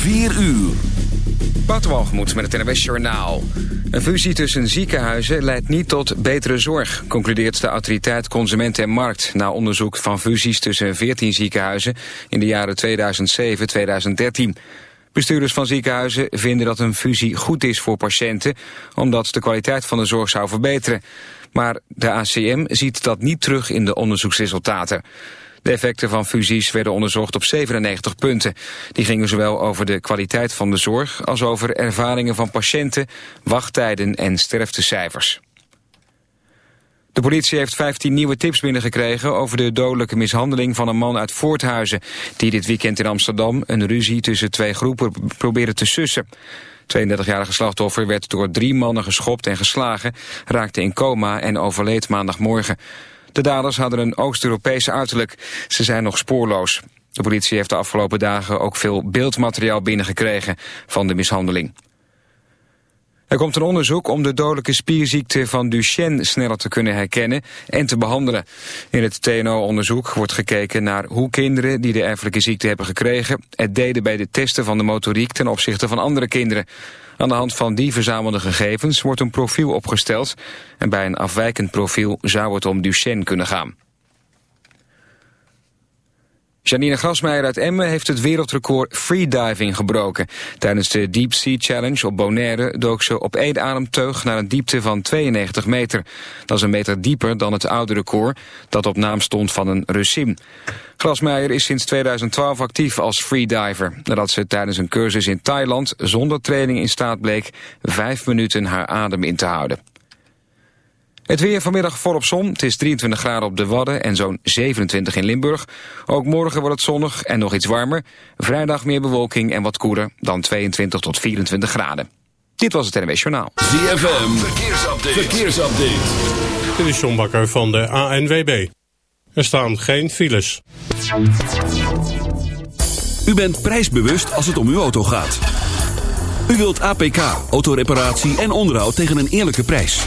4 uur. Waterwalgemoed met het NWS Journaal. Een fusie tussen ziekenhuizen leidt niet tot betere zorg... concludeert de autoriteit Consument en Markt... na onderzoek van fusies tussen 14 ziekenhuizen... in de jaren 2007-2013. Bestuurders van ziekenhuizen vinden dat een fusie goed is voor patiënten... omdat de kwaliteit van de zorg zou verbeteren. Maar de ACM ziet dat niet terug in de onderzoeksresultaten. De effecten van fusies werden onderzocht op 97 punten. Die gingen zowel over de kwaliteit van de zorg... als over ervaringen van patiënten, wachttijden en sterftecijfers. De politie heeft 15 nieuwe tips binnengekregen over de dodelijke mishandeling van een man uit Voorthuizen, die dit weekend in Amsterdam een ruzie tussen twee groepen probeerde te sussen. 32-jarige slachtoffer werd door drie mannen geschopt en geslagen, raakte in coma en overleed maandagmorgen. De daders hadden een Oost-Europese uiterlijk. Ze zijn nog spoorloos. De politie heeft de afgelopen dagen ook veel beeldmateriaal binnengekregen van de mishandeling. Er komt een onderzoek om de dodelijke spierziekte van Duchenne sneller te kunnen herkennen en te behandelen. In het TNO-onderzoek wordt gekeken naar hoe kinderen die de erfelijke ziekte hebben gekregen het deden bij de testen van de motoriek ten opzichte van andere kinderen. Aan de hand van die verzamelde gegevens wordt een profiel opgesteld en bij een afwijkend profiel zou het om Duchenne kunnen gaan. Janine Grasmeijer uit Emmen heeft het wereldrecord freediving gebroken. Tijdens de Deep Sea Challenge op Bonaire dook ze op één ademteug naar een diepte van 92 meter. Dat is een meter dieper dan het oude record dat op naam stond van een Russin. Grasmeijer is sinds 2012 actief als freediver. Nadat ze tijdens een cursus in Thailand zonder training in staat bleek vijf minuten haar adem in te houden. Het weer vanmiddag volop zon. Het is 23 graden op de Wadden en zo'n 27 in Limburg. Ook morgen wordt het zonnig en nog iets warmer. Vrijdag meer bewolking en wat koeler dan 22 tot 24 graden. Dit was het NWS Journaal. ZFM, verkeersupdate. verkeersupdate. Dit is John Bakker van de ANWB. Er staan geen files. U bent prijsbewust als het om uw auto gaat. U wilt APK, autoreparatie en onderhoud tegen een eerlijke prijs.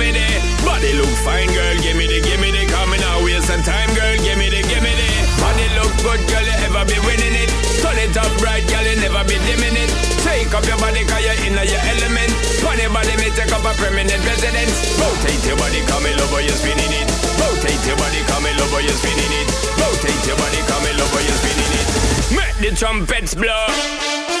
you're spinning it. Rotate your body, come in love, you're spinning it. Make the trumpets blow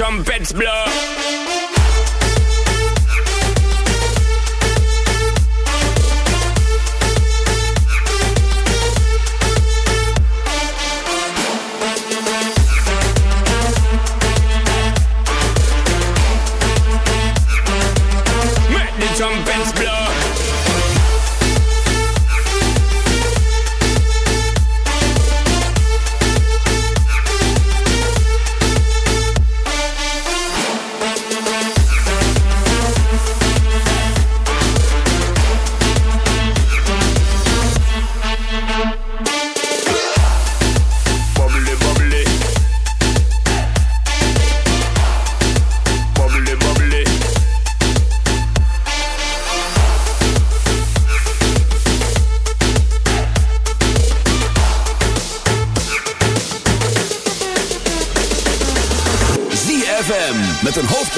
Trumpets blow.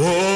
Oh,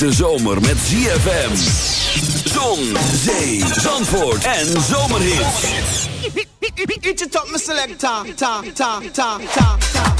hete zomer met ZFM. Zon, zee, zandvoort en zomerhits. Eat selector. Ta, ta, ta, ta, ta, ta, ta, ta.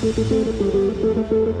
ピピピピピピピ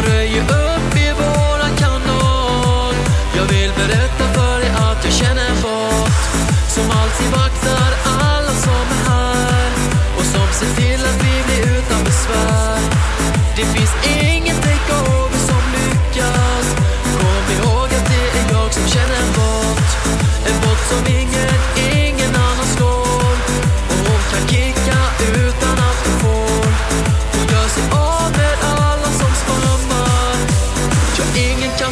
och röjer upp i våran kanal. Jag vill berätta för dig att jag känner bort som alltid vaktar alla som är här och som ser till att vi blir utan besvär. Det finns ingen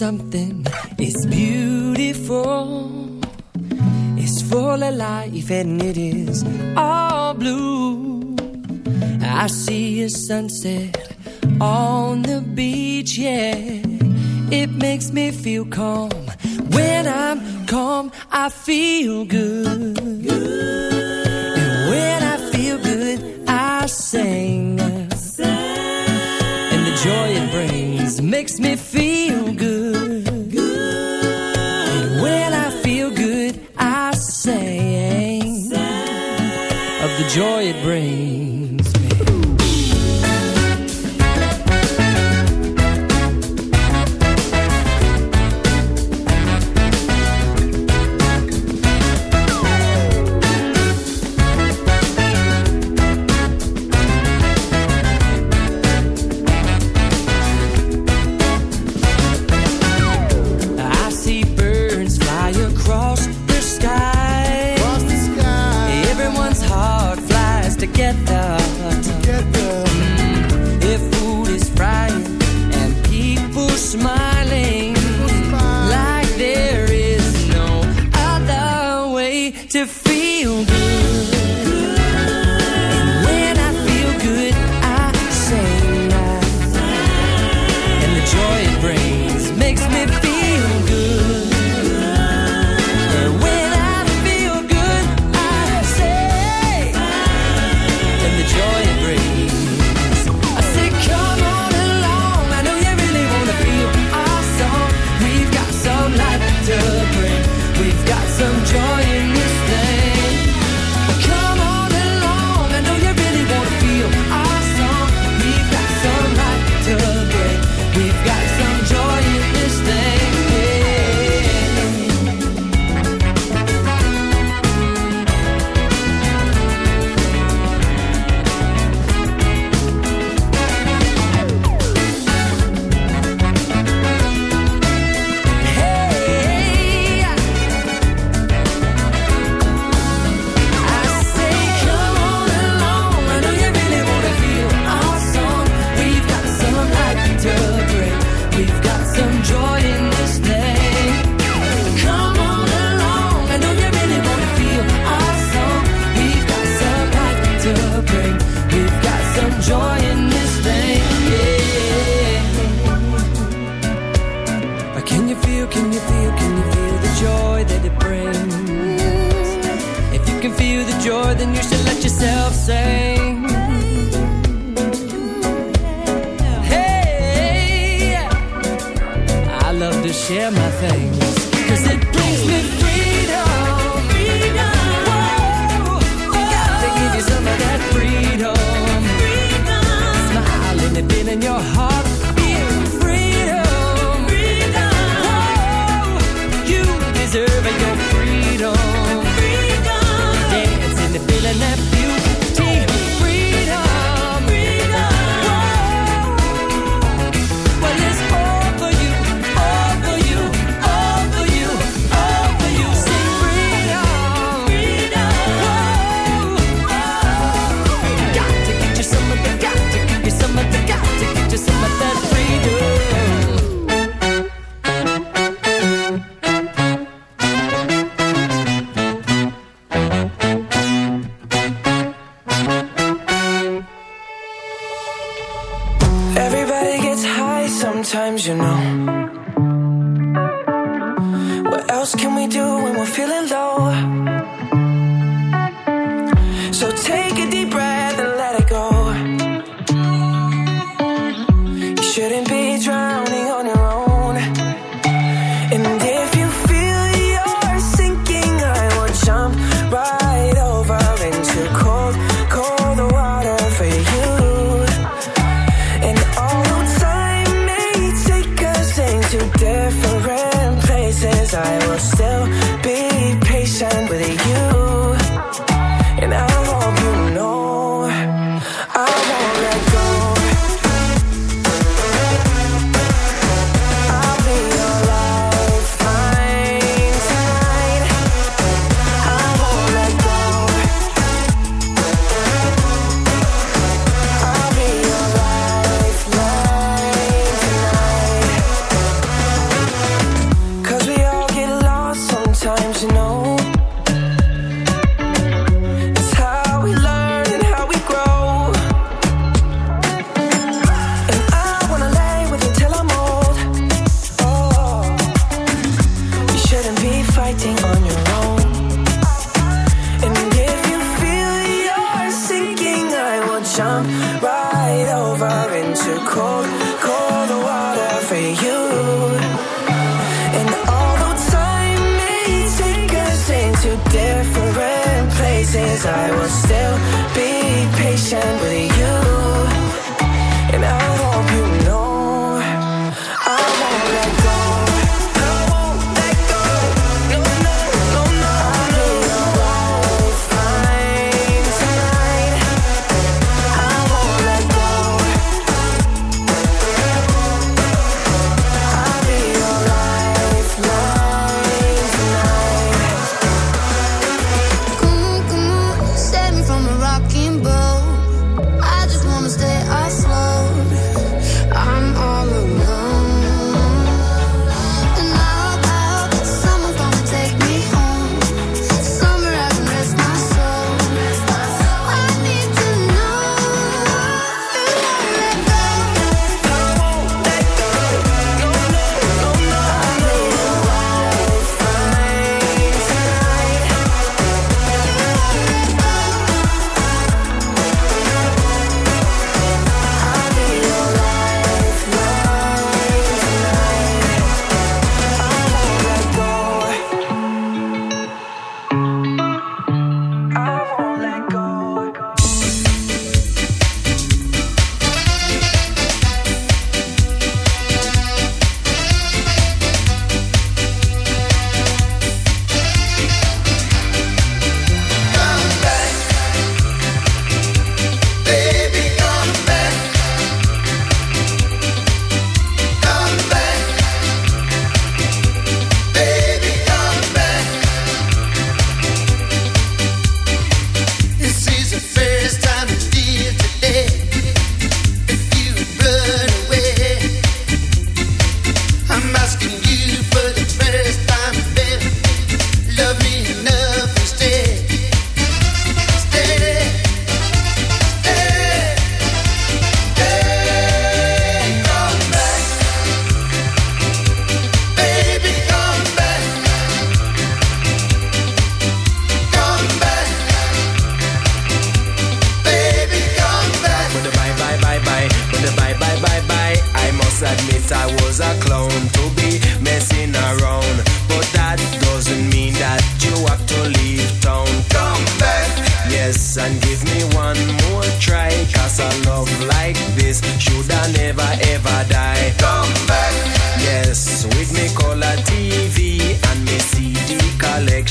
something. It's beautiful. It's full of life and it is all blue. I see a sunset on the beach, yeah. It makes me feel calm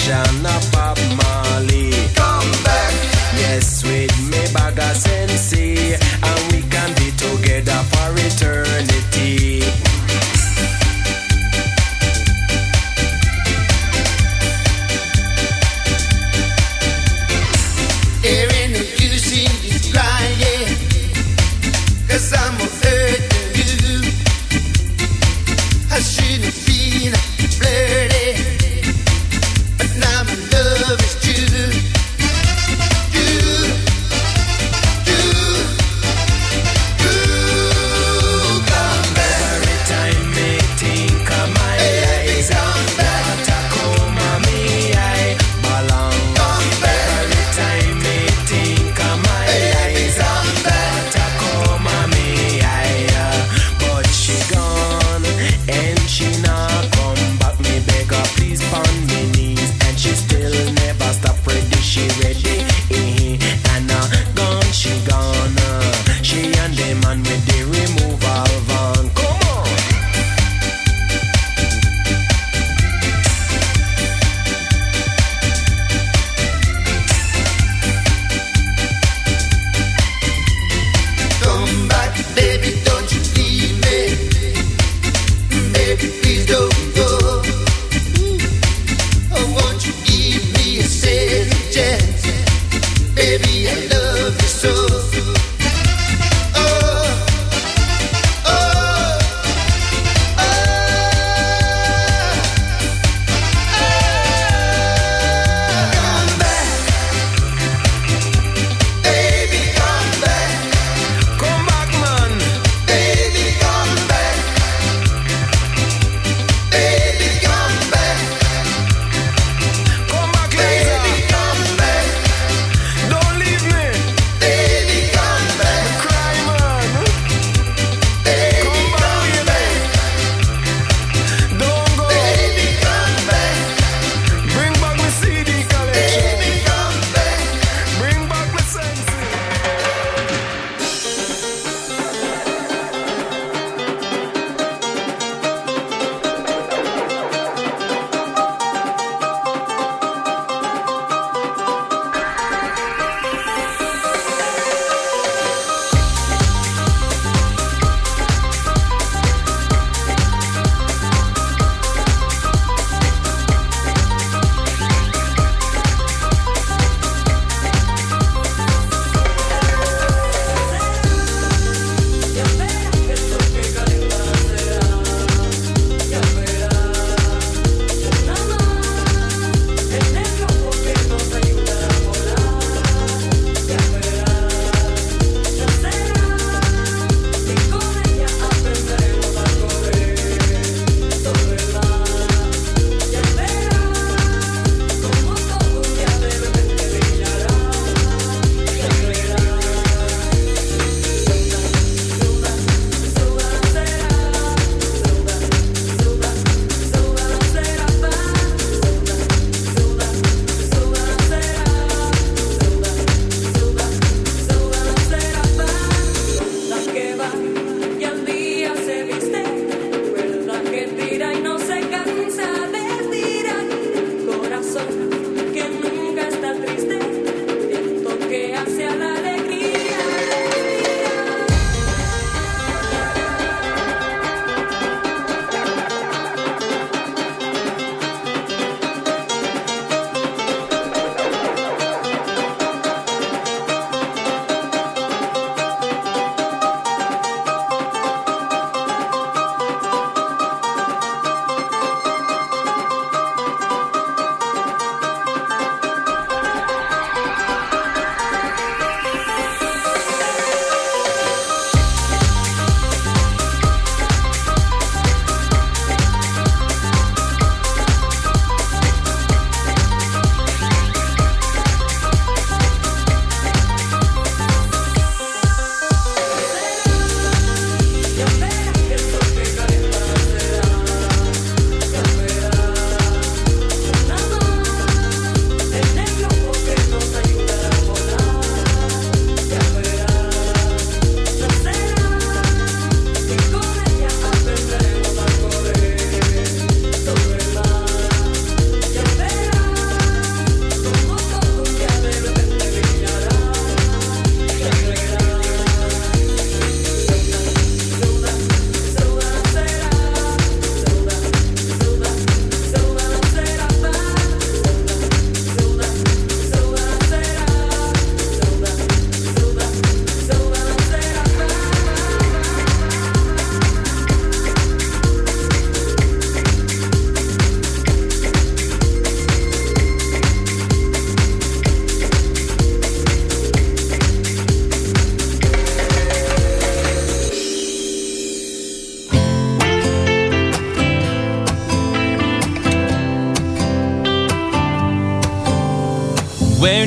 down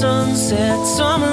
Sunset. Summer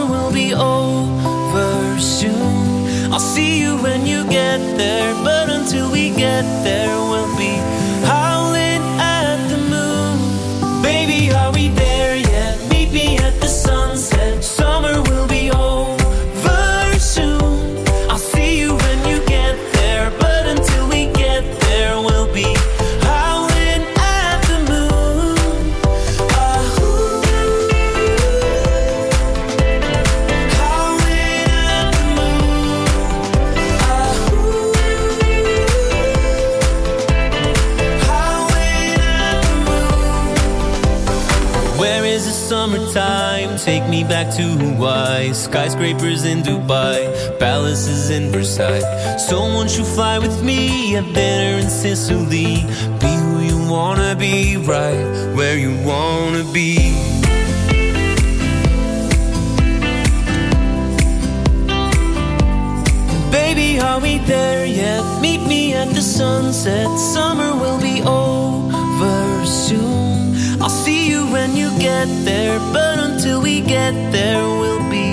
dinner. Be who you wanna be, right where you wanna be. Baby, are we there yet? Meet me at the sunset. Summer will be over soon. I'll see you when you get there. But until we get there, we'll be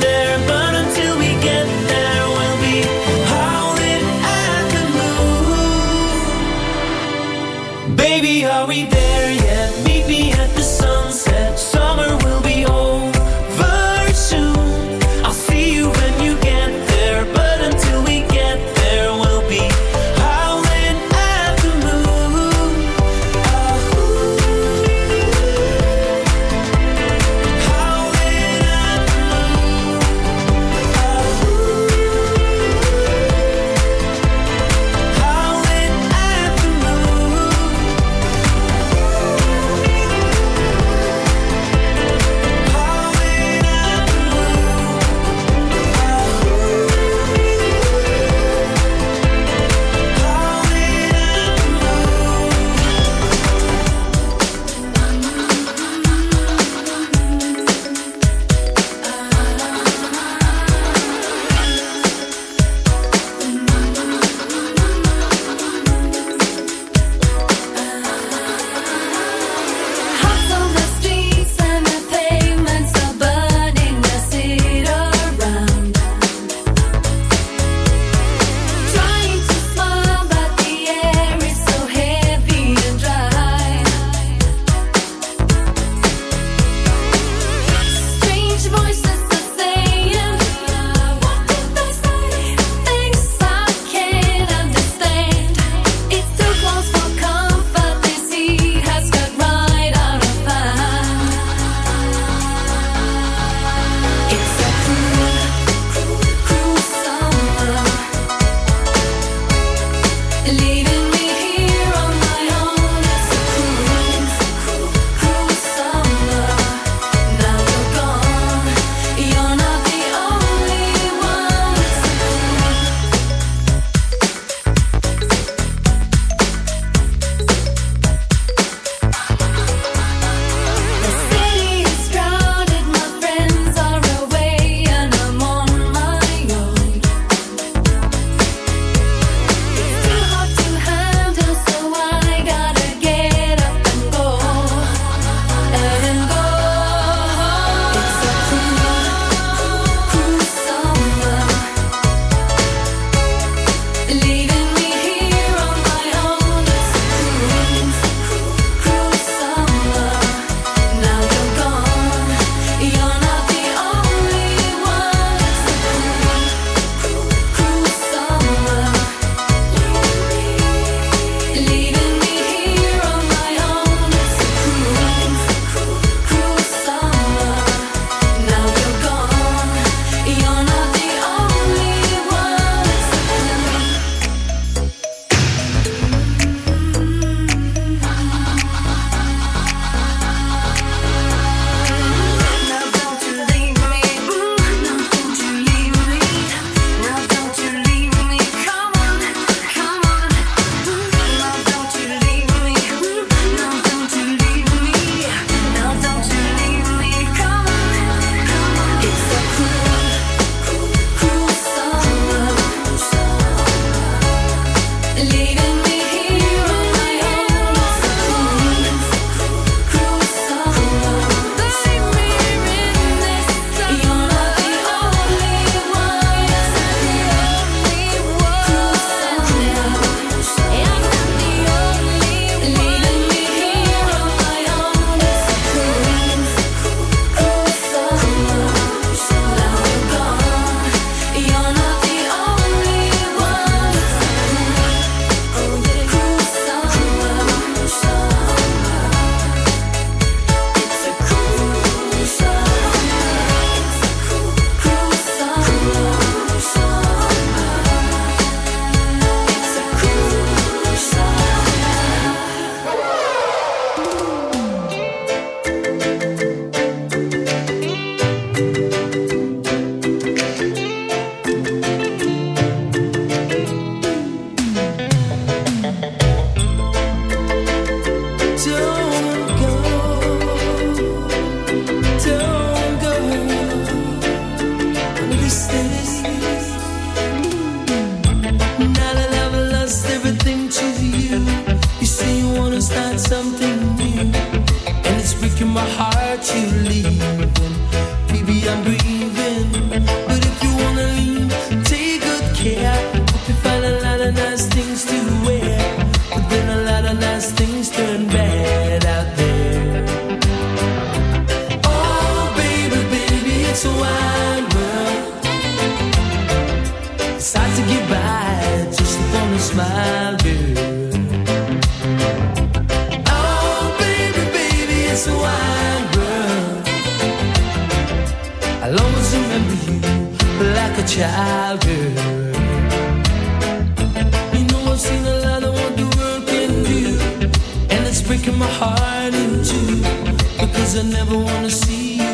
Hard to get by just upon a smile, girl. Oh, baby, baby, it's a wide world. I'll always remember you like a child, girl. You know I've seen a lot of what the world can do, and it's breaking my heart in two. Because I never wanna see you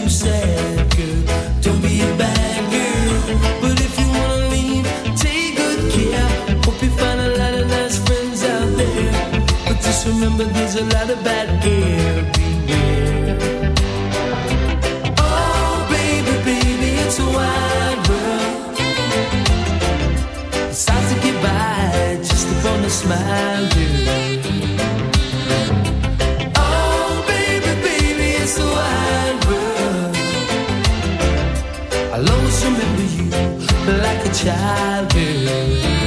but there's a lot of bad everywhere. Oh, baby, baby, it's a wide world. It's hard to get by just upon a smile, girl. Oh, baby, baby, it's a wide world. I'll always remember you like a child, girl.